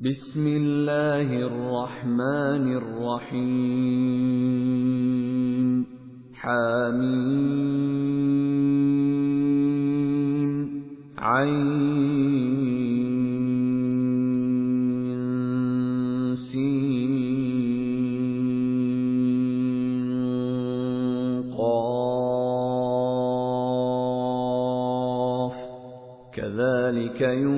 بسم الله الرحمن الرحيم. حميم. عين سين قاف. كذلك يوحي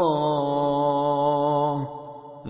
ۚ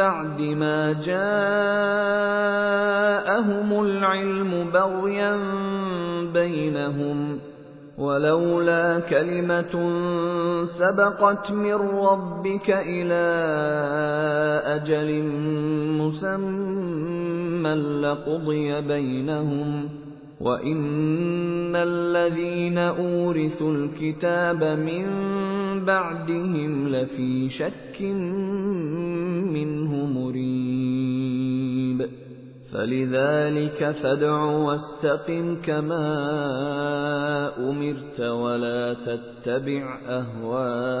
بعد ما جاءهم العلم بغيا بينهم ولولا كلمة سبقت من ربك إلى أجل مسمى لقضي بينهم وان الذين اورثوا الكتاب من بعدهم لفي شك منه مريب فلذلك فادع واستقم كما امرت ولا تتبع اهواءهم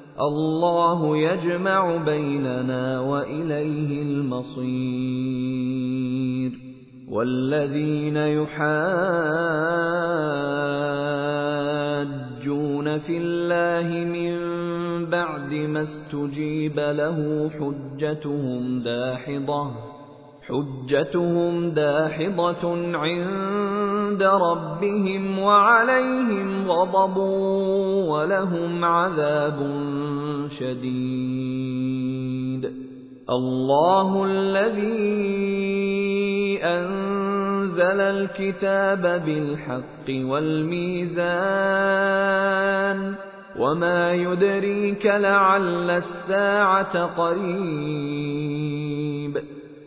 الله يجمع بيننا وإليه المصير. والذين يحاجون في الله من بعد ما استجيب له حجتهم داحضة. حجتهم داحضة عند ربهم وعليهم غضب ولهم عذاب شديد. الله الذي أنزل الكتاب بالحق والميزان وما يدريك لعل الساعة قريب.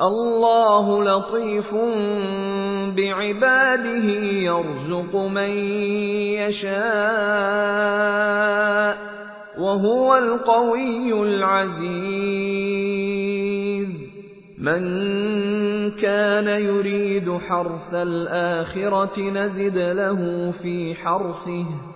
الله لطيف بعباده يرزق من يشاء وهو القوي العزيز. من كان يريد حرث الآخرة نزد له في حرثه.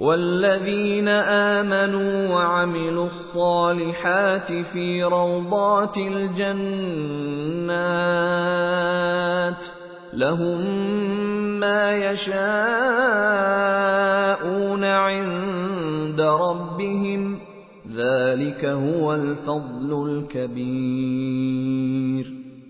والذين آمنوا وعملوا الصالحات في روضات الجنات لهم ما يشاءون عند ربهم ذلك هو الفضل الكبير.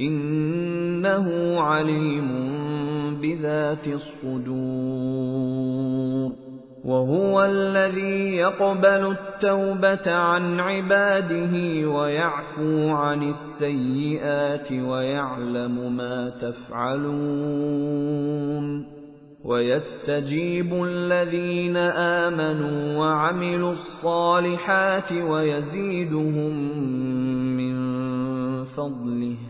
إِنَّهُ عَلِيمٌ بِذَاتِ الصُّدُورِ. وَهُوَ الَّذِي يَقْبَلُ التَّوْبَةَ عَنْ عِبَادِهِ وَيَعْفُو عَنِ السَّيِّئَاتِ وَيَعْلَمُ مَا تَفْعَلُونَ. وَيَسْتَجِيبُ الَّذِينَ آمَنُوا وَعَمِلُوا الصَّالِحَاتِ وَيَزِيدُهُم مِّن فَضْلِهِ.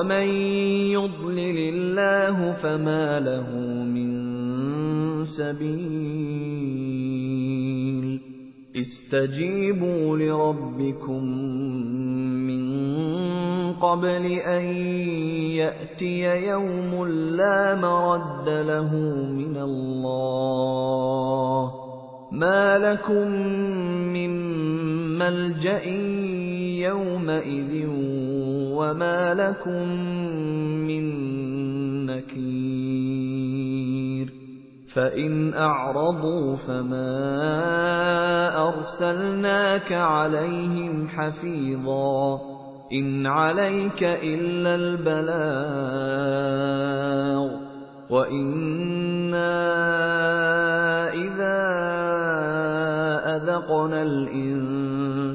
وَمَن يُضْلِلِ اللَّهُ فَمَا لَهُ مِن سَبِيلٍ اسْتَجِيبُوا لِرَبِّكُم مِّن قَبْلِ أَن يَأْتِيَ يَوْمٌ لَّا مَرَدَّ لَهُ مِنَ اللَّهِ ۚ مَا لَكُم مِّن مَّلْجَإٍ يَوْمَئِذٍ وَمَا لَكُم مِّن نَّكِيرٍ فَإِنْ أَعْرَضُوا فَمَا أَرْسَلْنَاكَ عَلَيْهِمْ حَفِيظًا ۖ إِنْ عَلَيْكَ إِلَّا الْبَلَاغُ ۗ وَإِنَّا إِذَا أَذَقْنَا الْإِنسَانَ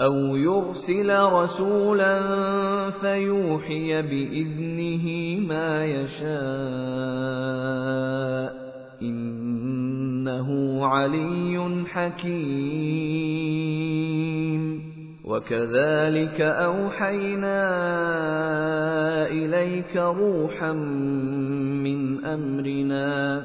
أَوْ يُرْسِلَ رَسُولًا فَيُوحِيَ بِإِذْنِهِ مَا يَشَاءُ ۚ إِنَّهُ عَلِيٌّ حَكِيمٌ. وَكَذَٰلِكَ أَوْحَيْنَا إِلَيْكَ رُوحًا مِّنْ أَمْرِنَا ۚ